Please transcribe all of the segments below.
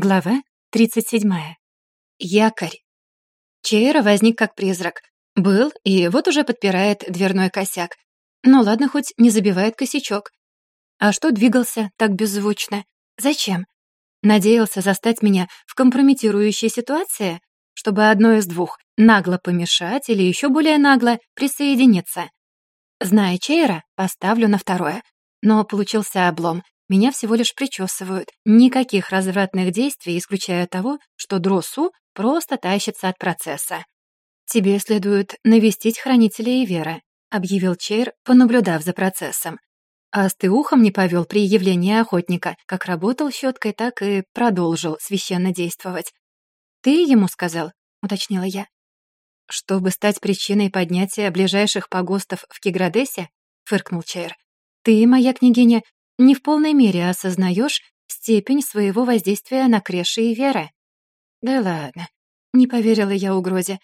Глава 37. Якорь. Чейра возник как призрак. Был и вот уже подпирает дверной косяк. Ну ладно, хоть не забивает косячок. А что двигался так беззвучно? Зачем? Надеялся застать меня в компрометирующей ситуации, чтобы одно из двух — нагло помешать или еще более нагло присоединиться. Зная Чейра, поставлю на второе. Но получился облом. Меня всего лишь причесывают. Никаких развратных действий, исключая того, что Дросу просто тащится от процесса. «Тебе следует навестить хранителя веры, — объявил Чейр, понаблюдав за процессом. А с ты ухом не повел при явлении охотника, как работал щеткой, так и продолжил священно действовать. «Ты ему сказал?» — уточнила я. «Чтобы стать причиной поднятия ближайших погостов в Киградесе?» — фыркнул Чейр. «Ты, моя княгиня, не в полной мере осознаешь степень своего воздействия на Креши и Веры. Да ладно, не поверила я угрозе.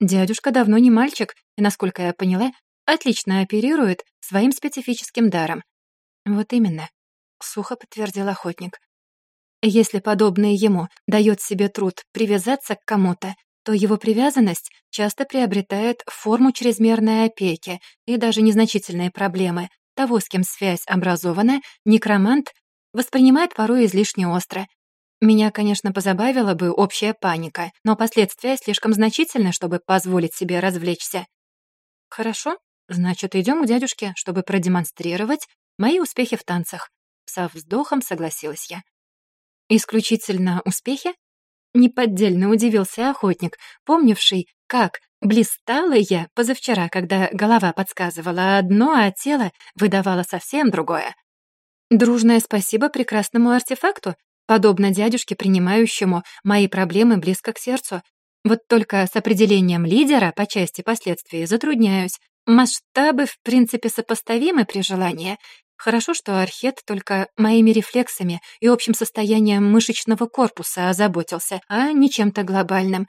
Дядюшка давно не мальчик, и, насколько я поняла, отлично оперирует своим специфическим даром. Вот именно, сухо подтвердил охотник. Если подобный ему дает себе труд привязаться к кому-то, то его привязанность часто приобретает форму чрезмерной опеки и даже незначительные проблемы, того, с кем связь образована, некромант воспринимает порой излишне остро. Меня, конечно, позабавила бы общая паника, но последствия слишком значительны, чтобы позволить себе развлечься. «Хорошо, значит, идем к дядюшке, чтобы продемонстрировать мои успехи в танцах», со вздохом согласилась я. «Исключительно успехи?» Неподдельно удивился охотник, помнивший, как блистала я позавчера, когда голова подсказывала одно, а тело выдавало совсем другое. Дружное спасибо прекрасному артефакту, подобно дядюшке, принимающему мои проблемы близко к сердцу. Вот только с определением лидера по части последствий затрудняюсь. Масштабы, в принципе, сопоставимы при желании. Хорошо, что Архет только моими рефлексами и общим состоянием мышечного корпуса озаботился, а не чем-то глобальным.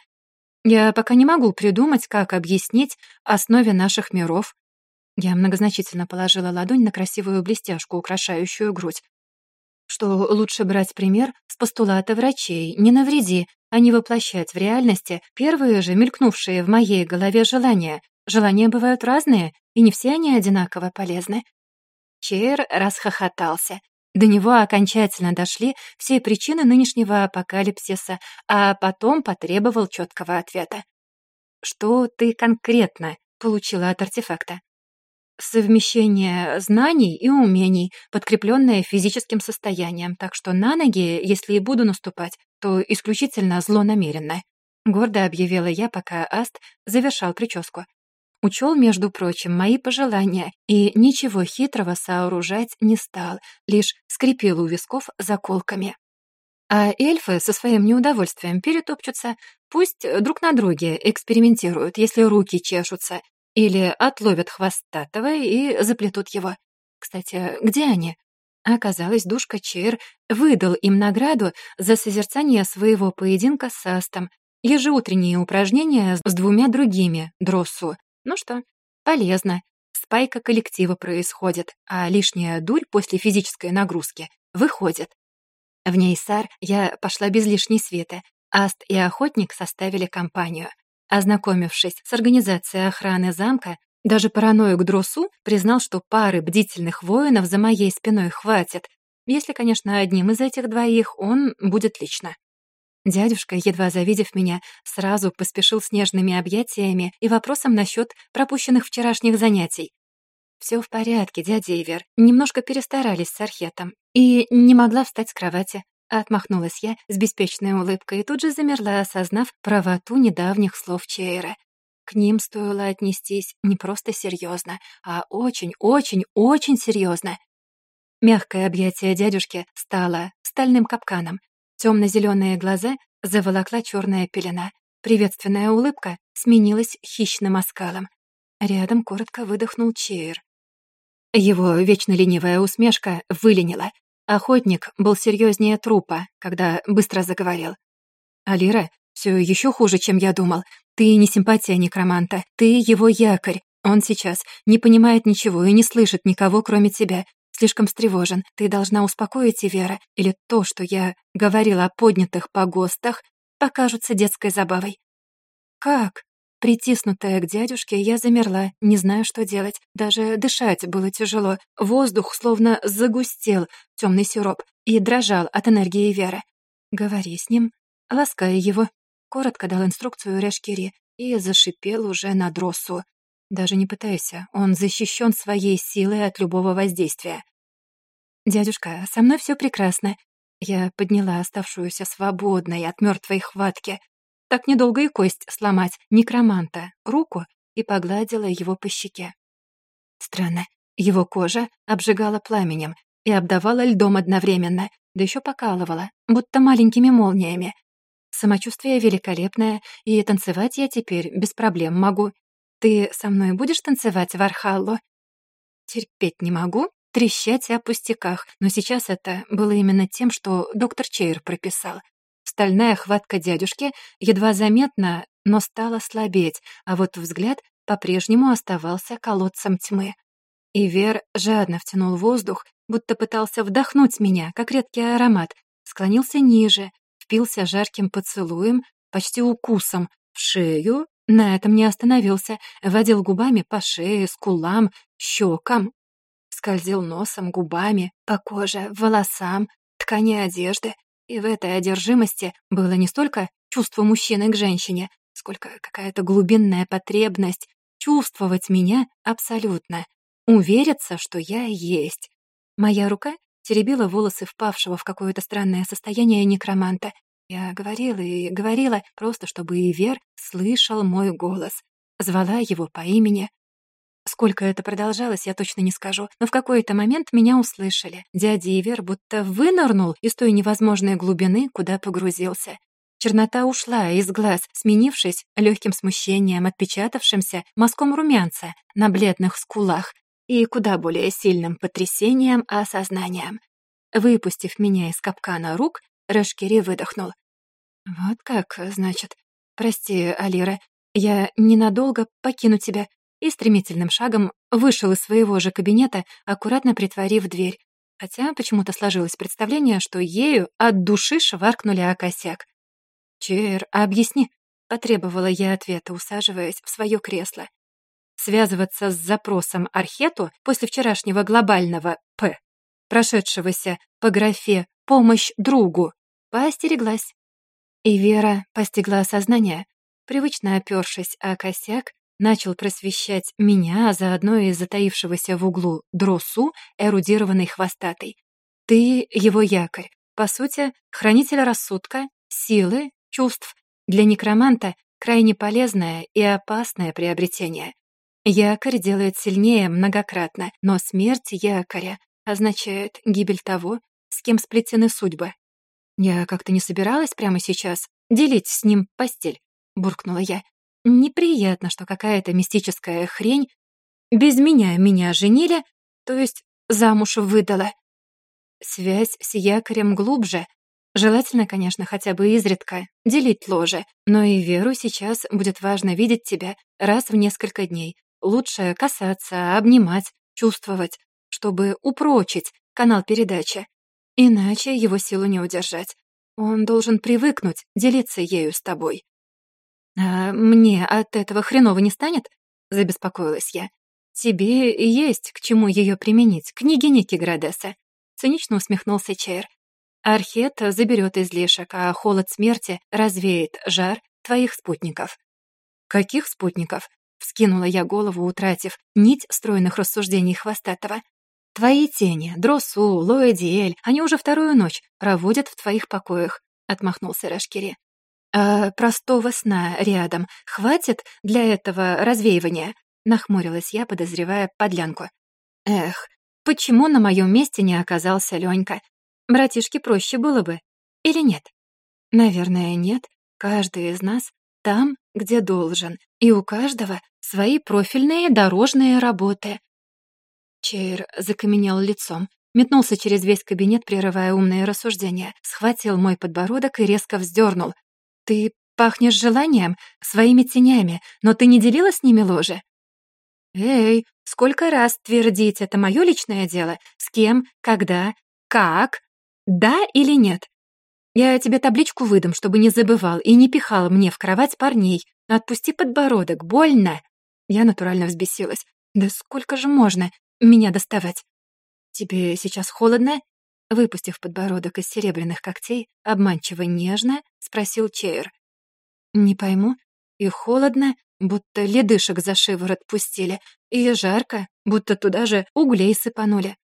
Я пока не могу придумать, как объяснить основе наших миров. Я многозначительно положила ладонь на красивую блестяшку, украшающую грудь. Что лучше брать пример с постулата врачей «не навреди», а не воплощать в реальности первые же мелькнувшие в моей голове желания, Желания бывают разные, и не все они одинаково полезны». Чейр расхохотался. До него окончательно дошли все причины нынешнего апокалипсиса, а потом потребовал четкого ответа. «Что ты конкретно получила от артефакта?» совмещение знаний и умений, подкрепленное физическим состоянием, так что на ноги, если и буду наступать, то исключительно злонамеренно», — гордо объявила я, пока Аст завершал прическу. Учел, между прочим, мои пожелания и ничего хитрого сооружать не стал, лишь скрипел у висков заколками. А эльфы со своим неудовольствием перетопчутся, пусть друг на друге экспериментируют, если руки чешутся, или отловят хвостатого и заплетут его. Кстати, где они? Оказалось, душка Чейр выдал им награду за созерцание своего поединка с Астом, ежеутренние упражнения с двумя другими, Дроссу, ну что, полезно. Спайка коллектива происходит, а лишняя дурь после физической нагрузки выходит. В Нейсар я пошла без лишней света. Аст и Охотник составили компанию. Ознакомившись с организацией охраны замка, даже параноик Дросу признал, что пары бдительных воинов за моей спиной хватит, если, конечно, одним из этих двоих он будет лично Дядюшка, едва завидев меня, сразу поспешил с нежными объятиями и вопросом насчет пропущенных вчерашних занятий. Все в порядке, дядя Ивер. Немножко перестарались с Архетом. И не могла встать с кровати. А отмахнулась я с беспечной улыбкой и тут же замерла, осознав правоту недавних слов Чейра. К ним стоило отнестись не просто серьезно, а очень-очень-очень серьезно. Мягкое объятие дядюшки стало стальным капканом, Темно-зеленые глаза заволокла черная пелена. Приветственная улыбка сменилась хищным оскалом. Рядом коротко выдохнул Чейр. Его вечно ленивая усмешка выленила. Охотник был серьезнее трупа, когда быстро заговорил. «Алира, все еще хуже, чем я думал. Ты не симпатия некроманта, ты его якорь. Он сейчас не понимает ничего и не слышит никого, кроме тебя слишком встревожен. Ты должна успокоить Вера, или то, что я говорила о поднятых погостах, покажутся детской забавой». «Как?» Притиснутая к дядюшке, я замерла, не знаю, что делать. Даже дышать было тяжело. Воздух словно загустел, темный сироп, и дрожал от энергии Веры. «Говори с ним, лаская его». Коротко дал инструкцию Решкири и зашипел уже на дросу. «Даже не пытайся, он защищен своей силой от любого воздействия». «Дядюшка, со мной все прекрасно». Я подняла оставшуюся свободной от мертвой хватки. Так недолго и кость сломать, некроманта, руку и погладила его по щеке. Странно, его кожа обжигала пламенем и обдавала льдом одновременно, да еще покалывала, будто маленькими молниями. Самочувствие великолепное, и танцевать я теперь без проблем могу. Ты со мной будешь танцевать, Вархалло? Терпеть не могу, трещать о пустяках, но сейчас это было именно тем, что доктор Чейр прописал. Стальная хватка дядюшки едва заметна, но стала слабеть, а вот взгляд по-прежнему оставался колодцем тьмы. И Вер жадно втянул воздух, будто пытался вдохнуть меня, как редкий аромат, склонился ниже, впился жарким поцелуем, почти укусом, в шею, на этом не остановился, водил губами по шее, скулам, щекам, скользил носом, губами, по коже, волосам, ткани одежды. И в этой одержимости было не столько чувство мужчины к женщине, сколько какая-то глубинная потребность чувствовать меня абсолютно, увериться, что я есть. Моя рука теребила волосы впавшего в какое-то странное состояние некроманта. Я говорила и говорила, просто чтобы Ивер слышал мой голос. Звала его по имени, Сколько это продолжалось, я точно не скажу, но в какой-то момент меня услышали. Дядя Ивер будто вынырнул из той невозможной глубины, куда погрузился. Чернота ушла из глаз, сменившись легким смущением, отпечатавшимся мазком румянца на бледных скулах и куда более сильным потрясением осознанием. Выпустив меня из капкана рук, Рашкири выдохнул. «Вот как, значит. Прости, Алира, я ненадолго покину тебя и стремительным шагом вышел из своего же кабинета, аккуратно притворив дверь. Хотя почему-то сложилось представление, что ею от души шваркнули о косяк. «Чер, объясни», — потребовала я ответа, усаживаясь в свое кресло. Связываться с запросом Архету после вчерашнего глобального «П», прошедшегося по графе «Помощь другу», поостереглась. И Вера постигла осознание, привычно опершись о косяк начал просвещать меня, а заодно и затаившегося в углу дросу, эрудированный хвостатой. Ты его якорь, по сути, хранитель рассудка, силы, чувств. Для некроманта крайне полезное и опасное приобретение. Якорь делает сильнее многократно, но смерть якоря означает гибель того, с кем сплетены судьбы. Я как-то не собиралась прямо сейчас делить с ним постель, буркнула я. Неприятно, что какая-то мистическая хрень без меня меня женили, то есть замуж выдала. Связь с якорем глубже. Желательно, конечно, хотя бы изредка делить ложе, но и Веру сейчас будет важно видеть тебя раз в несколько дней. Лучше касаться, обнимать, чувствовать, чтобы упрочить канал передачи. Иначе его силу не удержать. Он должен привыкнуть делиться ею с тобой. «А мне от этого хреново не станет?» — забеспокоилась я. «Тебе есть к чему ее применить, княгиня Киградеса», — цинично усмехнулся Чейр. «Архет заберет излишек, а холод смерти развеет жар твоих спутников». «Каких спутников?» — вскинула я голову, утратив нить стройных рассуждений Хвостатого. «Твои тени, Дросу, Лоэдиэль, они уже вторую ночь проводят в твоих покоях», — отмахнулся Рашкири э, простого сна рядом хватит для этого развеивания?» — нахмурилась я, подозревая подлянку. «Эх, почему на моем месте не оказался Ленька? Братишке проще было бы. Или нет?» «Наверное, нет. Каждый из нас там, где должен, и у каждого свои профильные дорожные работы». Чейр закаменел лицом, метнулся через весь кабинет, прерывая умные рассуждения, схватил мой подбородок и резко вздернул, ты пахнешь желанием, своими тенями, но ты не делила с ними ложе? Эй, сколько раз твердить, это мое личное дело? С кем, когда, как, да или нет? Я тебе табличку выдам, чтобы не забывал и не пихал мне в кровать парней. Отпусти подбородок, больно. Я натурально взбесилась. Да сколько же можно меня доставать? Тебе сейчас холодно? Выпустив подбородок из серебряных когтей, обманчиво нежно спросил Чейр. «Не пойму. И холодно, будто ледышек за шиворот пустили, и жарко, будто туда же углей сыпанули».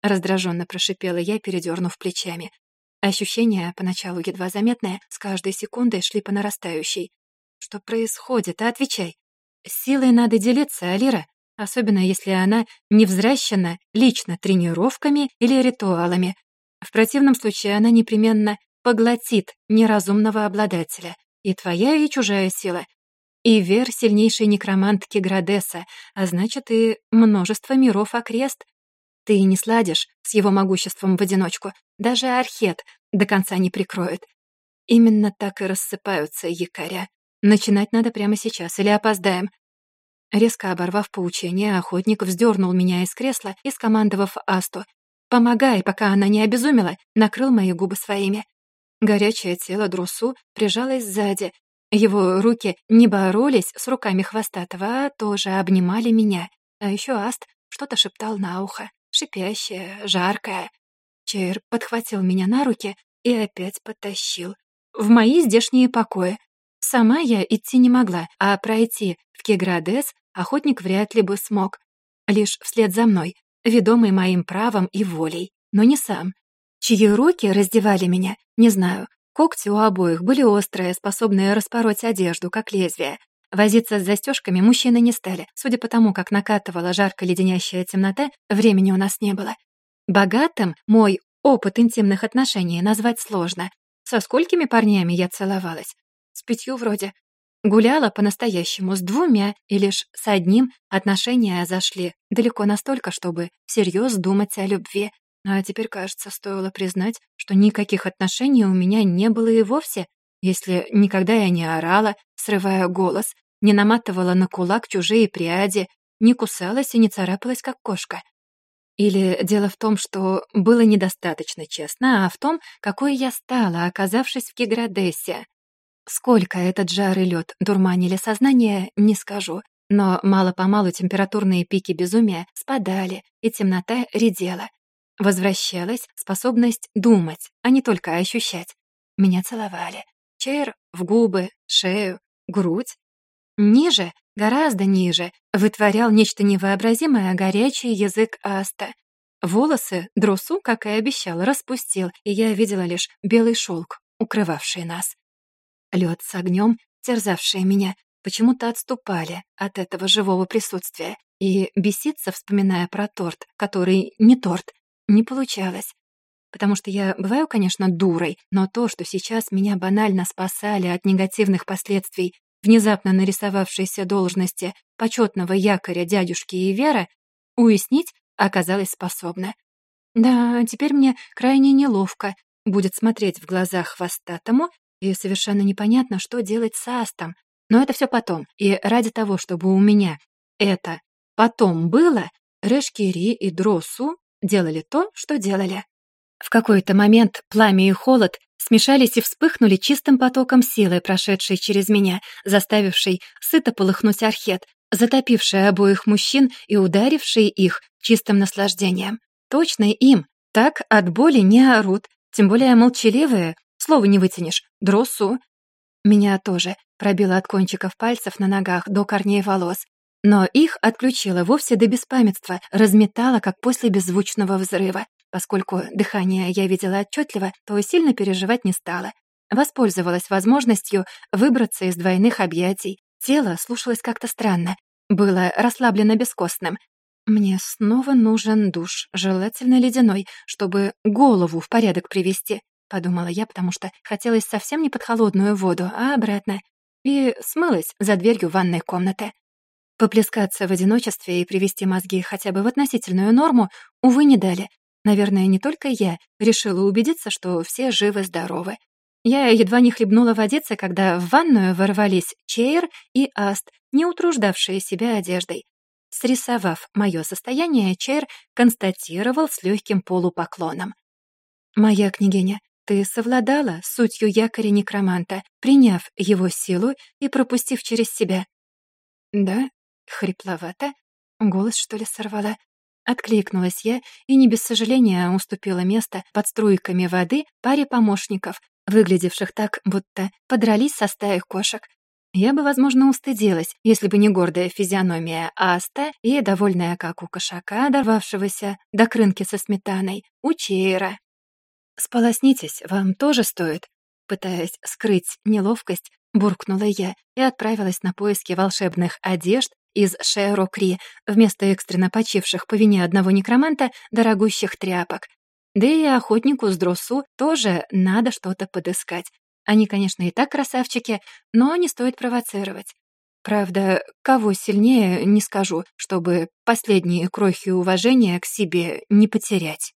Раздраженно прошипела я, передернув плечами. Ощущения, поначалу едва заметные, с каждой секундой шли по нарастающей. «Что происходит? А отвечай. Силой надо делиться, Алира, особенно если она не взращена лично тренировками или ритуалами. В противном случае она непременно поглотит неразумного обладателя. И твоя, и чужая сила. И Вер — сильнейшей некромантки Градеса, а значит, и множество миров окрест. Ты не сладишь с его могуществом в одиночку. Даже Архет до конца не прикроет. Именно так и рассыпаются якоря. Начинать надо прямо сейчас, или опоздаем. Резко оборвав поучение, охотник вздернул меня из кресла и, скомандовав Асту, помогая, пока она не обезумела, накрыл мои губы своими. Горячее тело Друсу прижалось сзади. Его руки не боролись с руками хвостатого, а тоже обнимали меня. А еще Аст что-то шептал на ухо, шипящее, жаркое. Чейр подхватил меня на руки и опять потащил. В мои здешние покои. Сама я идти не могла, а пройти в Кеградес охотник вряд ли бы смог. Лишь вслед за мной ведомый моим правом и волей, но не сам. Чьи руки раздевали меня, не знаю. Когти у обоих были острые, способные распороть одежду, как лезвие. Возиться с застежками мужчины не стали. Судя по тому, как накатывала жарко-леденящая темнота, времени у нас не было. Богатым мой опыт интимных отношений назвать сложно. Со сколькими парнями я целовалась? С пятью вроде. Гуляла по-настоящему с двумя, и лишь с одним отношения зашли. Далеко настолько, чтобы всерьез думать о любви. Ну, а теперь, кажется, стоило признать, что никаких отношений у меня не было и вовсе, если никогда я не орала, срывая голос, не наматывала на кулак чужие пряди, не кусалась и не царапалась, как кошка. Или дело в том, что было недостаточно честно, а в том, какой я стала, оказавшись в Киградессе. Сколько этот жар и лед дурманили сознание, не скажу, но мало-помалу температурные пики безумия спадали, и темнота редела. Возвращалась способность думать, а не только ощущать. Меня целовали. Чейр в губы, шею, грудь. Ниже, гораздо ниже, вытворял нечто невообразимое горячий язык аста. Волосы дросу, как и обещал, распустил, и я видела лишь белый шелк, укрывавший нас. Лед с огнем, терзавшие меня, почему-то отступали от этого живого присутствия, и беситься, вспоминая про торт, который не торт, не получалось. Потому что я бываю, конечно, дурой, но то, что сейчас меня банально спасали от негативных последствий внезапно нарисовавшейся должности почетного якоря дядюшки и Веры, уяснить оказалось способна. Да, теперь мне крайне неловко будет смотреть в глаза хвостатому, и совершенно непонятно, что делать с Астом. Но это все потом. И ради того, чтобы у меня это потом было, Решкири и Дросу делали то, что делали. В какой-то момент пламя и холод смешались и вспыхнули чистым потоком силы, прошедшей через меня, заставившей сыто полыхнуть архет, затопившей обоих мужчин и ударившей их чистым наслаждением. Точно им. Так от боли не орут, тем более молчаливые, Слова не вытянешь. Дросу. Меня тоже пробило от кончиков пальцев на ногах до корней волос. Но их отключила вовсе до беспамятства, разметала, как после беззвучного взрыва. Поскольку дыхание я видела отчетливо, то сильно переживать не стала. Воспользовалась возможностью выбраться из двойных объятий. Тело слушалось как-то странно. Было расслаблено бескостным. Мне снова нужен душ, желательно ледяной, чтобы голову в порядок привести. — подумала я, потому что хотелось совсем не под холодную воду, а обратно. И смылась за дверью ванной комнаты. Поплескаться в одиночестве и привести мозги хотя бы в относительную норму, увы, не дали. Наверное, не только я решила убедиться, что все живы-здоровы. Я едва не хлебнула водиться, когда в ванную ворвались Чейр и Аст, не утруждавшие себя одеждой. Срисовав мое состояние, Чейр констатировал с легким полупоклоном. «Моя княгиня, ты совладала сутью якоря некроманта, приняв его силу и пропустив через себя. Да, хрипловато, голос что ли сорвала. Откликнулась я и не без сожаления уступила место под струйками воды паре помощников, выглядевших так, будто подрались со стаей кошек. Я бы, возможно, устыдилась, если бы не гордая физиономия Аста и довольная, как у кошака, дорвавшегося до крынки со сметаной, учера. «Сполоснитесь, вам тоже стоит?» Пытаясь скрыть неловкость, буркнула я и отправилась на поиски волшебных одежд из Шэро вместо экстренно почивших по вине одного некроманта дорогущих тряпок. Да и охотнику с дросу тоже надо что-то подыскать. Они, конечно, и так красавчики, но не стоит провоцировать. Правда, кого сильнее, не скажу, чтобы последние крохи уважения к себе не потерять.